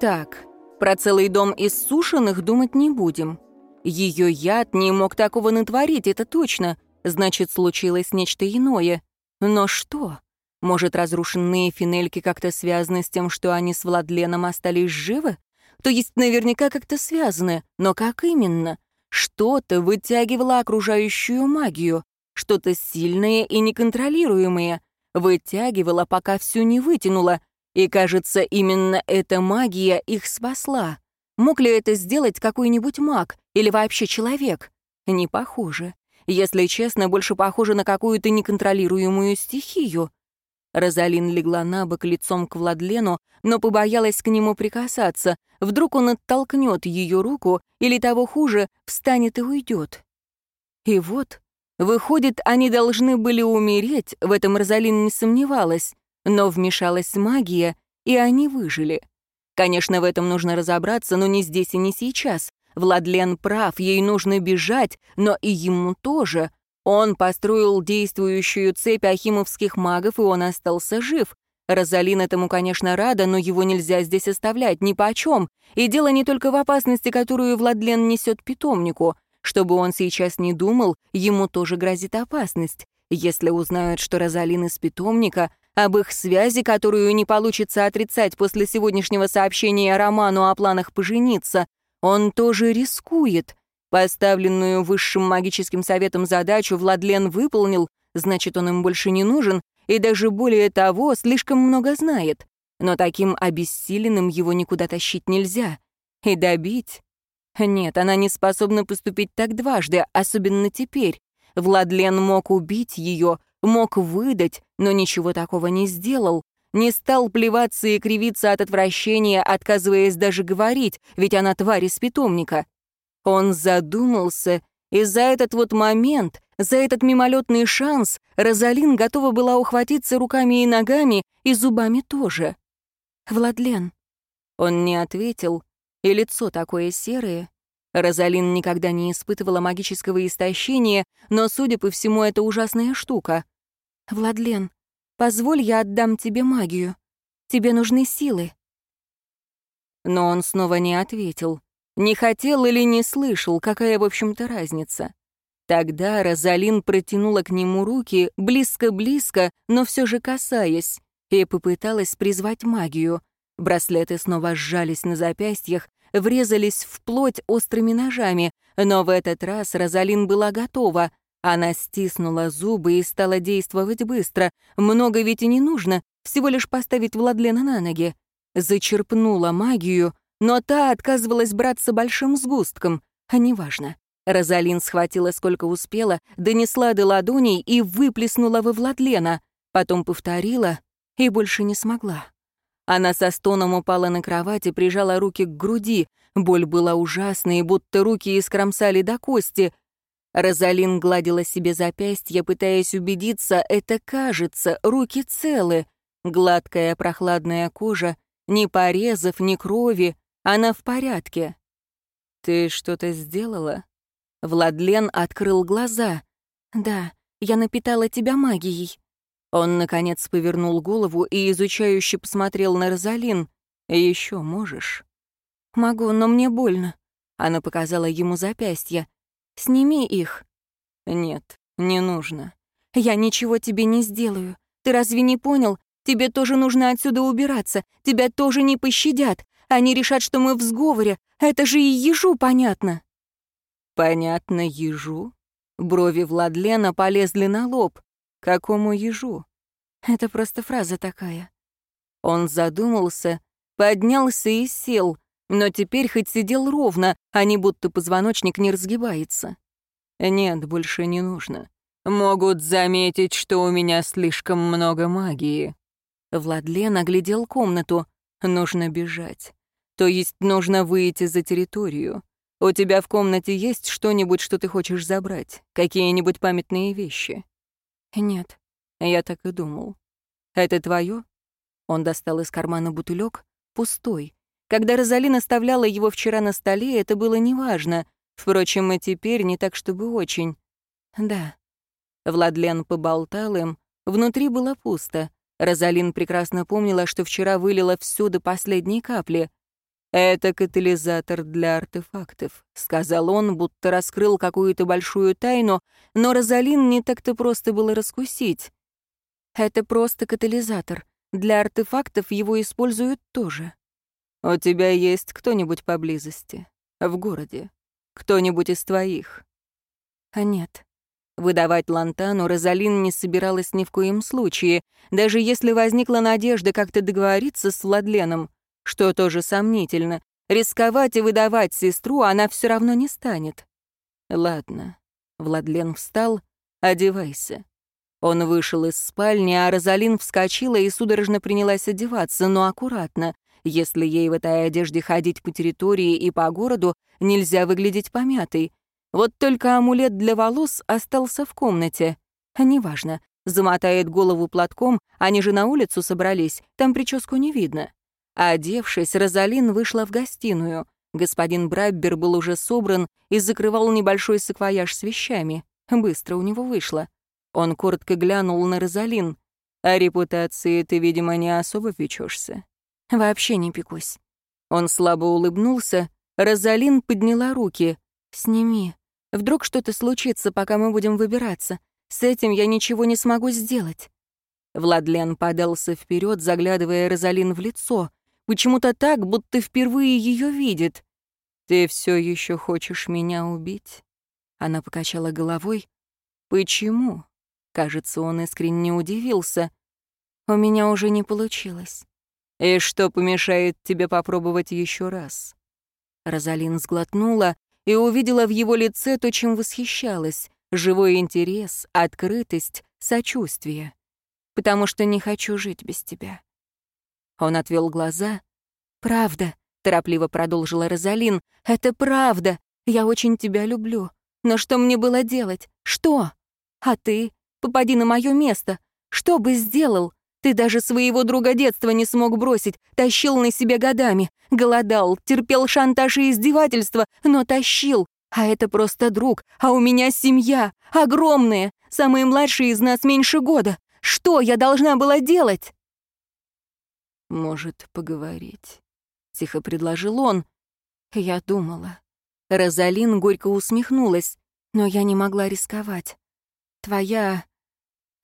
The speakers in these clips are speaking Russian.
Так, про целый дом из сушеных думать не будем. Ее яд не мог такого натворить, это точно. Значит, случилось нечто иное. Но что? Может, разрушенные финельки как-то связаны с тем, что они с Владленом остались живы? То есть наверняка как-то связаны, но как именно? Что-то вытягивало окружающую магию, что-то сильное и неконтролируемое. Вытягивало, пока всю не вытянуло. И, кажется, именно эта магия их спасла. Мог ли это сделать какой-нибудь маг или вообще человек? Не похоже. Если честно, больше похоже на какую-то неконтролируемую стихию. Розалин легла на бок лицом к Владлену, но побоялась к нему прикасаться. Вдруг он оттолкнет ее руку, или того хуже, встанет и уйдет. И вот, выходит, они должны были умереть, в этом Розалин не сомневалась, но вмешалась магия, и они выжили. Конечно, в этом нужно разобраться, но не здесь и не сейчас. Владлен прав, ей нужно бежать, но и ему тоже. Он построил действующую цепь ахимовских магов, и он остался жив. Розалин этому, конечно, рада, но его нельзя здесь оставлять ни по чем. И дело не только в опасности, которую Владлен несет питомнику. Чтобы он сейчас не думал, ему тоже грозит опасность. Если узнают, что Розалин из питомника, об их связи, которую не получится отрицать после сегодняшнего сообщения Роману о планах пожениться, он тоже рискует. Поставленную высшим магическим советом задачу Владлен выполнил, значит, он им больше не нужен, и даже более того, слишком много знает. Но таким обессиленным его никуда тащить нельзя. И добить? Нет, она не способна поступить так дважды, особенно теперь. Владлен мог убить ее, мог выдать, но ничего такого не сделал. Не стал плеваться и кривиться от отвращения, отказываясь даже говорить, ведь она тварь из питомника. Он задумался, и за этот вот момент, за этот мимолетный шанс Розалин готова была ухватиться руками и ногами, и зубами тоже. «Владлен». Он не ответил, и лицо такое серое. Розалин никогда не испытывала магического истощения, но, судя по всему, это ужасная штука. «Владлен, позволь, я отдам тебе магию. Тебе нужны силы». Но он снова не ответил. Не хотел или не слышал, какая, в общем-то, разница. Тогда Розалин протянула к нему руки, близко-близко, но все же касаясь, и попыталась призвать магию. Браслеты снова сжались на запястьях, врезались в плоть острыми ножами, но в этот раз Розалин была готова. Она стиснула зубы и стала действовать быстро. Много ведь и не нужно, всего лишь поставить Владлена на ноги. Зачерпнула магию, но та отказывалась браться большим сгустком, а неважно. Розалин схватила сколько успела, донесла до ладоней и выплеснула во Владлена, потом повторила и больше не смогла. Она со стоном упала на кровать и прижала руки к груди. Боль была ужасной, будто руки искромсали до кости. Розалин гладила себе запястье, пытаясь убедиться, это кажется, руки целы. Гладкая прохладная кожа, ни порезов, ни крови, она в порядке. Ты что-то сделала? Владлен открыл глаза. Да, я напитала тебя магией. Он, наконец, повернул голову и изучающе посмотрел на Розалин. Еще можешь? Могу, но мне больно. Она показала ему запястья. Сними их. Нет, не нужно. Я ничего тебе не сделаю. Ты разве не понял? Тебе тоже нужно отсюда убираться. Тебя тоже не пощадят. Они решат, что мы в сговоре. Это же и ежу понятно». «Понятно ежу?» Брови Владлена полезли на лоб. «Какому ежу?» «Это просто фраза такая». Он задумался, поднялся и сел, но теперь хоть сидел ровно, а не будто позвоночник не разгибается. «Нет, больше не нужно. Могут заметить, что у меня слишком много магии». Владлен оглядел комнату. Нужно бежать. То есть нужно выйти за территорию. У тебя в комнате есть что-нибудь, что ты хочешь забрать? Какие-нибудь памятные вещи? Нет. Я так и думал. Это твое? Он достал из кармана бутылек, пустой. Когда Розалин оставляла его вчера на столе, это было неважно. Впрочем, и теперь не так, чтобы очень. Да. Владлен поболтал им. Внутри было пусто. Розалин прекрасно помнила, что вчера вылила всю до последней капли. «Это катализатор для артефактов», — сказал он, будто раскрыл какую-то большую тайну, но Розалин не так-то просто было раскусить. «Это просто катализатор. Для артефактов его используют тоже». «У тебя есть кто-нибудь поблизости? В городе? Кто-нибудь из твоих?» «А нет». Выдавать Лантану Розалин не собиралась ни в коем случае, даже если возникла надежда как-то договориться с Владленом, что тоже сомнительно. Рисковать и выдавать сестру она все равно не станет. «Ладно». Владлен встал. «Одевайся». Он вышел из спальни, а Розалин вскочила и судорожно принялась одеваться, но аккуратно. Если ей в этой одежде ходить по территории и по городу, нельзя выглядеть помятой. Вот только амулет для волос остался в комнате. Неважно. Замотает голову платком, они же на улицу собрались, там прическу не видно. Одевшись, Розалин вышла в гостиную. Господин Браббер был уже собран и закрывал небольшой саквояж с вещами. Быстро у него вышло. Он коротко глянул на Розалин. «О репутации ты, видимо, не особо печешься». «Вообще не пекусь». Он слабо улыбнулся. Розалин подняла руки. «Сними. Вдруг что-то случится, пока мы будем выбираться. С этим я ничего не смогу сделать». Владлен подался вперед, заглядывая Розалин в лицо. Почему-то так, будто впервые ее видит. «Ты все еще хочешь меня убить?» Она покачала головой. «Почему?» Кажется, он искренне удивился. «У меня уже не получилось». «И что помешает тебе попробовать еще раз?» Розалин сглотнула и увидела в его лице то, чем восхищалась — живой интерес, открытость, сочувствие. «Потому что не хочу жить без тебя». Он отвел глаза. «Правда», — торопливо продолжила Розалин, — «это правда. Я очень тебя люблю. Но что мне было делать? Что? А ты? Попади на мое место. Что бы сделал? Ты даже своего друга детства не смог бросить, тащил на себе годами, голодал, терпел шантаж и издевательства, но тащил. А это просто друг, а у меня семья, огромная, самые младшие из нас меньше года. Что я должна была делать? Может, поговорить, тихо предложил он. Я думала. Розалин горько усмехнулась, но я не могла рисковать. Твоя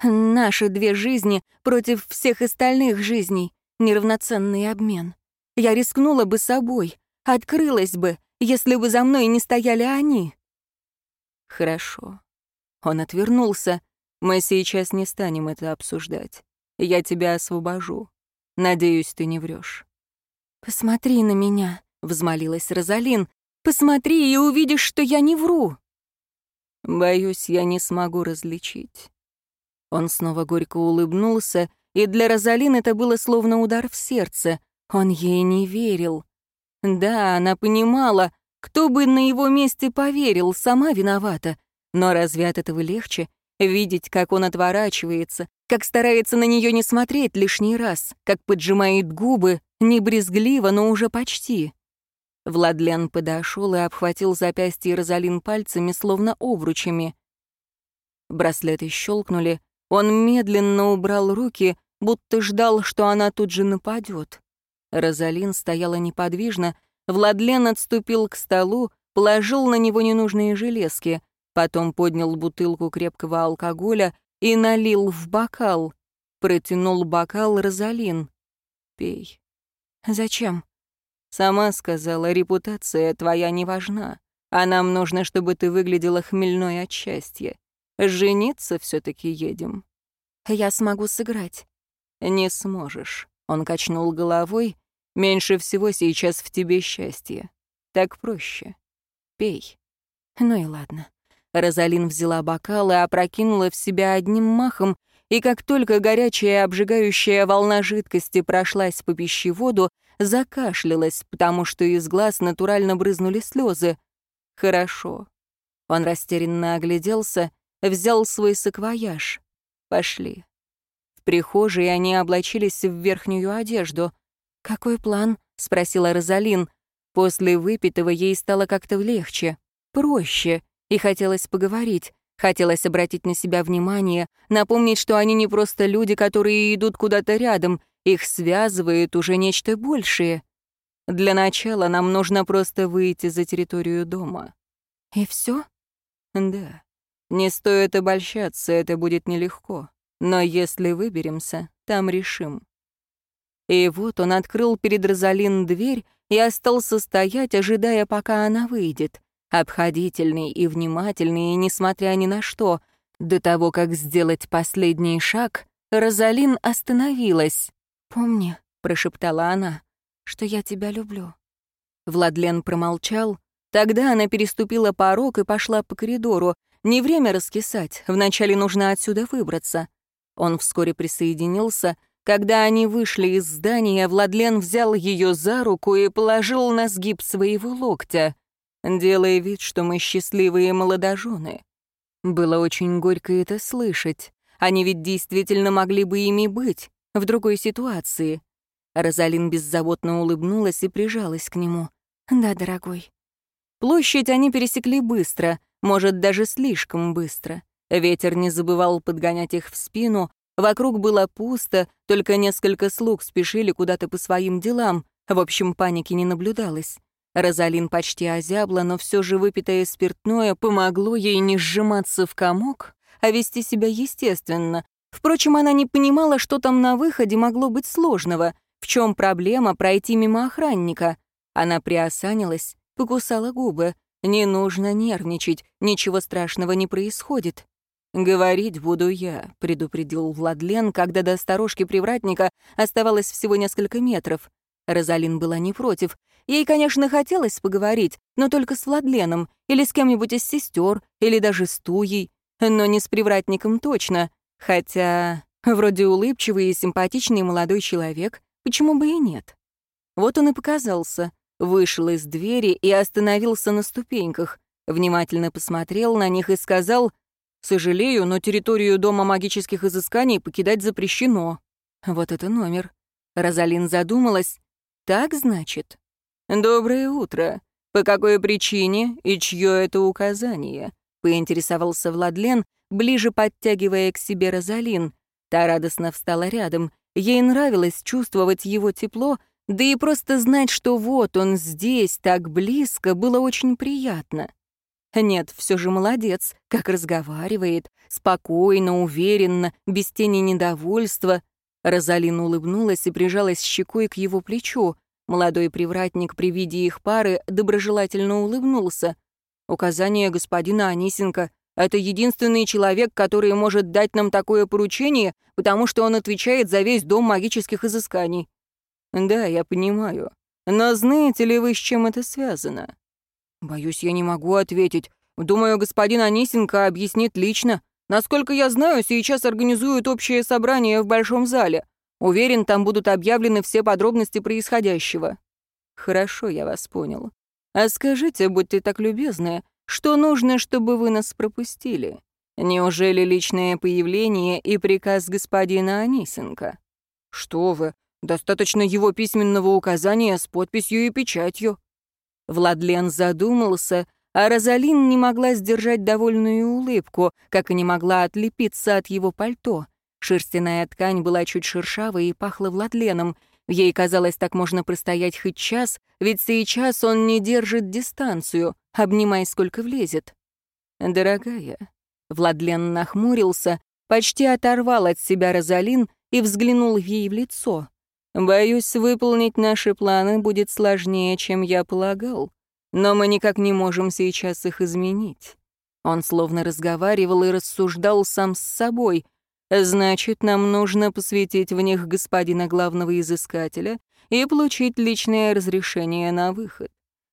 Наши две жизни против всех остальных жизней. Неравноценный обмен. Я рискнула бы собой, открылась бы, если бы за мной не стояли они. Хорошо. Он отвернулся. Мы сейчас не станем это обсуждать. Я тебя освобожу. Надеюсь, ты не врешь. Посмотри на меня, взмолилась Розалин. Посмотри и увидишь, что я не вру. Боюсь, я не смогу различить. Он снова горько улыбнулся, и для Розалин это было словно удар в сердце. Он ей не верил. Да, она понимала, кто бы на его месте поверил, сама виновата. Но разве от этого легче? Видеть, как он отворачивается, как старается на нее не смотреть лишний раз, как поджимает губы, не брезгливо, но уже почти. Владлен подошел и обхватил запястье Розалин пальцами, словно обручами. Браслеты щелкнули, он медленно убрал руки, будто ждал, что она тут же нападет. Розалин стояла неподвижно, Владлен отступил к столу, положил на него ненужные железки, потом поднял бутылку крепкого алкоголя и налил в бокал. Протянул бокал Розалин. «Пей». «Зачем?» «Сама сказала, репутация твоя не важна, а нам нужно, чтобы ты выглядела хмельной от счастья. Жениться все таки едем. Я смогу сыграть. Не сможешь. Он качнул головой. Меньше всего сейчас в тебе счастье. Так проще. Пей. Ну и ладно. Розалин взяла бокал и опрокинула в себя одним махом, и как только горячая обжигающая волна жидкости прошлась по пищеводу, закашлялась, потому что из глаз натурально брызнули слезы. Хорошо. Он растерянно огляделся — взял свой саквояж. Пошли. В прихожей они облачились в верхнюю одежду. «Какой план?» — спросила Розалин. После выпитого ей стало как-то легче, проще, и хотелось поговорить. Хотелось обратить на себя внимание, напомнить, что они не просто люди, которые идут куда-то рядом, их связывает уже нечто большее. Для начала нам нужно просто выйти за территорию дома». «И все? «Да. Не стоит обольщаться, это будет нелегко. Но если выберемся, там решим». И вот он открыл перед Розалин дверь и остался стоять, ожидая, пока она выйдет. Обходительный и внимательный, и несмотря ни на что. До того, как сделать последний шаг, Розалин остановилась. «Помни», — прошептала она, — «что я тебя люблю». Владлен промолчал. Тогда она переступила порог и пошла по коридору. Не время раскисать, вначале нужно отсюда выбраться. Он вскоре присоединился. Когда они вышли из здания, Владлен взял ее за руку и положил на сгиб своего локтя, делая вид, что мы счастливые молодожены. Было очень горько это слышать. Они ведь действительно могли бы ими быть в другой ситуации. Розалин беззаботно улыбнулась и прижалась к нему. «Да, дорогой». Площадь они пересекли быстро, может, даже слишком быстро. Ветер не забывал подгонять их в спину, вокруг было пусто, только несколько слуг спешили куда-то по своим делам, в общем, паники не наблюдалось. Розалин почти озябла, но все же выпитое спиртное помогло ей не сжиматься в комок, а вести себя естественно, Впрочем, она не понимала, что там на выходе могло быть сложного, в чем проблема пройти мимо охранника. Она приосанилась, покусала губы. Не нужно нервничать, ничего страшного не происходит. «Говорить буду я», — предупредил Владлен, когда до сторожки привратника оставалось всего несколько метров. Розалин была не против. Ей, конечно, хотелось поговорить, но только с Владленом, или с кем-нибудь из сестер, или даже с Туей, но не с привратником точно. Хотя, вроде улыбчивый и симпатичный молодой человек, почему бы и нет? Вот он и показался, вышел из двери и остановился на ступеньках, внимательно посмотрел на них и сказал, «Сожалею, но территорию Дома магических изысканий покидать запрещено». Вот это номер. Розалин задумалась. «Так, значит?» «Доброе утро. По какой причине и чье это указание?» — поинтересовался Владлен, ближе подтягивая к себе Розалин. Та радостно встала рядом. Ей нравилось чувствовать его тепло, да и просто знать, что вот он здесь, так близко, было очень приятно. Нет, все же молодец, как разговаривает, спокойно, уверенно, без тени недовольства. Розалин улыбнулась и прижалась щекой к его плечу. Молодой привратник при виде их пары доброжелательно улыбнулся. Указание господина Анисенко это единственный человек, который может дать нам такое поручение, потому что он отвечает за весь дом магических изысканий. Да, я понимаю. Но знаете ли вы, с чем это связано? Боюсь, я не могу ответить. Думаю, господин Анисенко объяснит лично. Насколько я знаю, сейчас организуют общее собрание в большом зале. Уверен, там будут объявлены все подробности происходящего. Хорошо, я вас понял. А скажите, будьте так любезны, что нужно, чтобы вы нас пропустили? Неужели личное появление и приказ господина Анисенко? Что вы, достаточно его письменного указания с подписью и печатью. Владлен задумался, а Розалин не могла сдержать довольную улыбку, как и не могла отлепиться от его пальто. Шерстяная ткань была чуть шершавой и пахла Владленом. Ей казалось, так можно простоять хоть час, ведь сейчас он не держит дистанцию, обнимай сколько влезет. «Дорогая», — Владлен нахмурился, почти оторвал от себя Розалин и взглянул ей в лицо. «Боюсь, выполнить наши планы будет сложнее, чем я полагал, но мы никак не можем сейчас их изменить». Он словно разговаривал и рассуждал сам с собой, Значит, нам нужно посвятить в них господина главного изыскателя и получить личное разрешение на выход.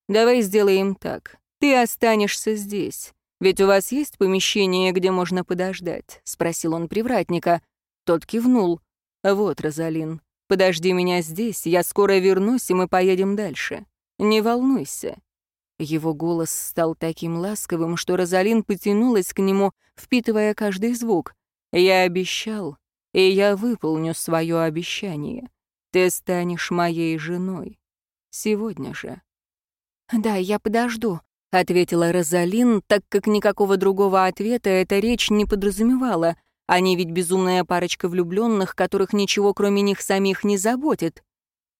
Давай сделаем так. Ты останешься здесь. Ведь у вас есть помещение, где можно подождать?» — спросил он привратника. Тот кивнул. «Вот, Розалин, подожди меня здесь, я скоро вернусь, и мы поедем дальше. Не волнуйся». Его голос стал таким ласковым, что Розалин потянулась к нему, впитывая каждый звук. Я обещал, и я выполню свое обещание. Ты станешь моей женой. Сегодня же». «Да, я подожду», — ответила Розалин, так как никакого другого ответа эта речь не подразумевала. Они ведь безумная парочка влюбленных, которых ничего кроме них самих не заботит.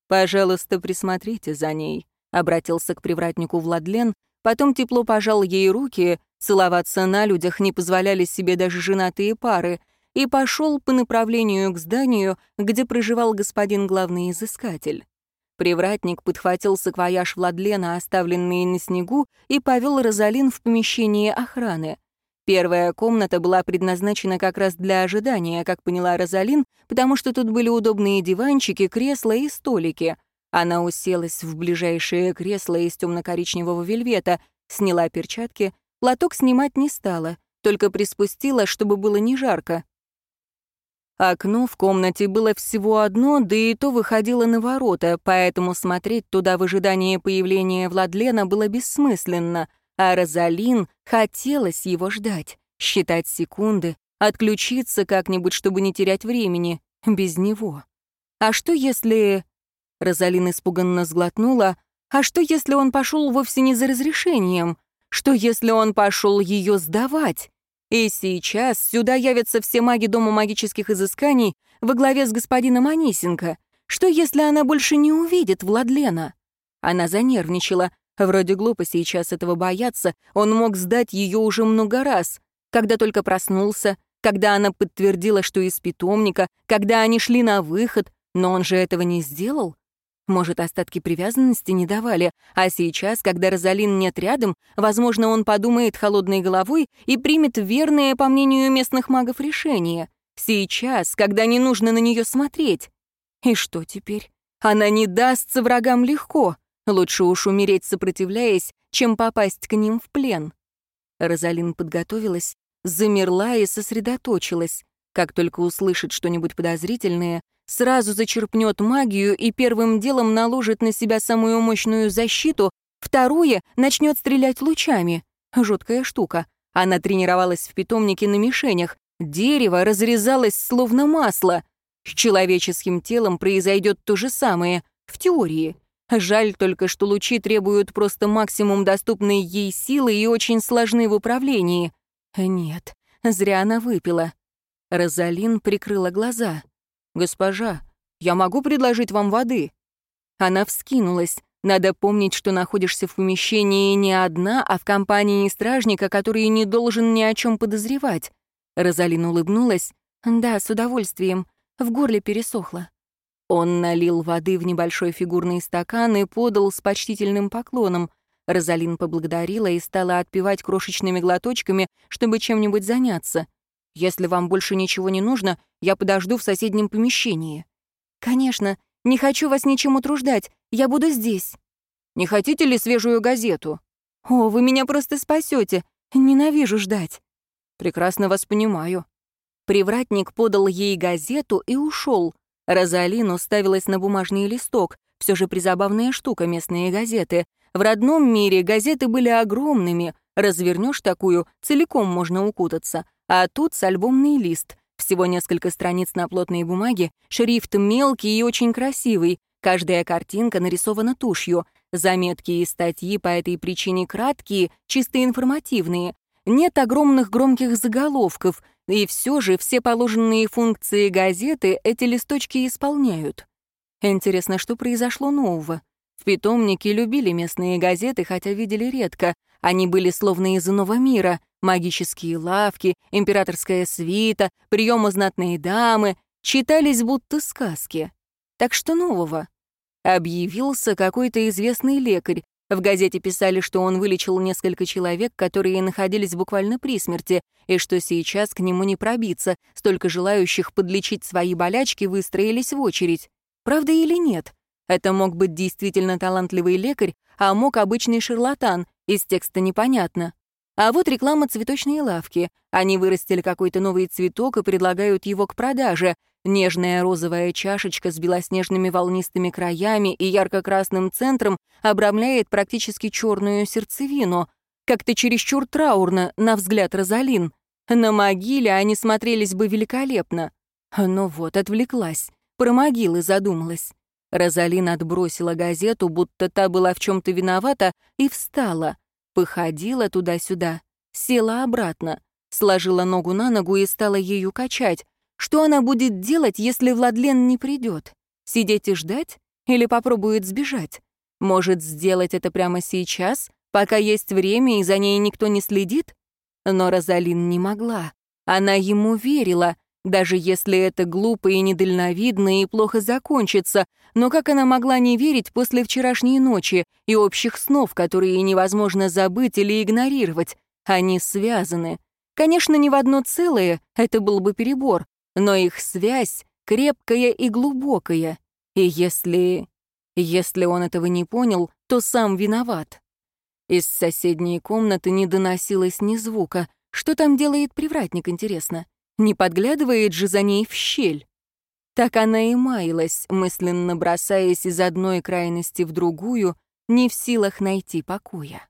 «Пожалуйста, присмотрите за ней», — обратился к привратнику Владлен, потом тепло пожал ей руки, целоваться на людях не позволяли себе даже женатые пары, и пошел по направлению к зданию, где проживал господин главный изыскатель. Привратник подхватил саквояж Владлена, оставленный на снегу, и повел Розалин в помещение охраны. Первая комната была предназначена как раз для ожидания, как поняла Розалин, потому что тут были удобные диванчики, кресла и столики. Она уселась в ближайшее кресло из темно-коричневого вельвета, сняла перчатки, платок снимать не стала, только приспустила, чтобы было не жарко. Окно в комнате было всего одно, да и то выходило на ворота, поэтому смотреть туда в ожидании появления Владлена было бессмысленно, а Розалин хотелось его ждать, считать секунды, отключиться как-нибудь, чтобы не терять времени, без него. А что если... Розалин испуганно сглотнула. А что если он пошел вовсе не за разрешением? Что если он пошел ее сдавать? И сейчас сюда явятся все маги Дома магических изысканий во главе с господином Анисенко. Что, если она больше не увидит Владлена? Она занервничала. Вроде глупо сейчас этого бояться, он мог сдать ее уже много раз. Когда только проснулся, когда она подтвердила, что из питомника, когда они шли на выход, но он же этого не сделал. Может, остатки привязанности не давали, а сейчас, когда Розалин нет рядом, возможно, он подумает холодной головой и примет верное, по мнению местных магов, решение. Сейчас, когда не нужно на нее смотреть. И что теперь? Она не дастся врагам легко. Лучше уж умереть, сопротивляясь, чем попасть к ним в плен. Розалин подготовилась, замерла и сосредоточилась. Как только услышит что-нибудь подозрительное, сразу зачерпнет магию и первым делом наложит на себя самую мощную защиту, второе — начнет стрелять лучами. Жуткая штука. Она тренировалась в питомнике на мишенях. Дерево разрезалось словно масло. С человеческим телом произойдет то же самое, в теории. Жаль только, что лучи требуют просто максимум доступной ей силы и очень сложны в управлении. Нет, зря она выпила. Розалин прикрыла глаза. «Госпожа, я могу предложить вам воды?» Она вскинулась. Надо помнить, что находишься в помещении не одна, а в компании стражника, который не должен ни о чем подозревать. Розалин улыбнулась. «Да, с удовольствием. В горле пересохло». Он налил воды в небольшой фигурный стакан и подал с почтительным поклоном. Розалин поблагодарила и стала отпивать крошечными глоточками, чтобы чем-нибудь заняться. Если вам больше ничего не нужно, я подожду в соседнем помещении». «Конечно. Не хочу вас ничем утруждать. Я буду здесь». «Не хотите ли свежую газету?» «О, вы меня просто спасете. Ненавижу ждать». «Прекрасно вас понимаю». Привратник подал ей газету и ушел. Розалин уставилась на бумажный листок. Все же призабавная штука местные газеты. В родном мире газеты были огромными. Развернешь такую, целиком можно укутаться. А тут с альбомный лист. Всего несколько страниц на плотной бумаге, шрифт мелкий и очень красивый. Каждая картинка нарисована тушью. Заметки и статьи по этой причине краткие, чисто информативные. Нет огромных громких заголовков, и все же все положенные функции газеты эти листочки исполняют. Интересно, что произошло нового? В питомнике любили местные газеты, хотя видели редко. Они были словно из иного мира. Магические лавки, императорская свита, приемы знатные дамы читались будто сказки. Так что нового? Объявился какой-то известный лекарь. В газете писали, что он вылечил несколько человек, которые находились буквально при смерти, и что сейчас к нему не пробиться, столько желающих подлечить свои болячки выстроились в очередь. Правда или нет? Это мог быть действительно талантливый лекарь, а мог обычный шарлатан, из текста непонятно. А вот реклама цветочной лавки. Они вырастили какой-то новый цветок и предлагают его к продаже. Нежная розовая чашечка с белоснежными волнистыми краями и ярко-красным центром обрамляет практически черную сердцевину. Как-то чересчур траурно, на взгляд Розалин. На могиле они смотрелись бы великолепно. Но вот, отвлеклась. Про могилы задумалась. Розалин отбросила газету, будто та была в чем-то виновата, и встала. Походила туда-сюда, села обратно, сложила ногу на ногу и стала ею качать. Что она будет делать, если Владлен не придет? Сидеть и ждать? или попробует сбежать. Может сделать это прямо сейчас, пока есть время и за ней никто не следит? Но Розалин не могла. Она ему верила, даже если это глупо и недальновидно и плохо закончится, но как она могла не верить после вчерашней ночи и общих снов, которые невозможно забыть или игнорировать? Они связаны. Конечно, не в одно целое, это был бы перебор, но их связь крепкая и глубокая. И если... Если он этого не понял, то сам виноват. Из соседней комнаты не доносилось ни звука. Что там делает привратник, интересно? Не подглядывает же за ней в щель. Так она и маялась, мысленно бросаясь из одной крайности в другую, не в силах найти покоя.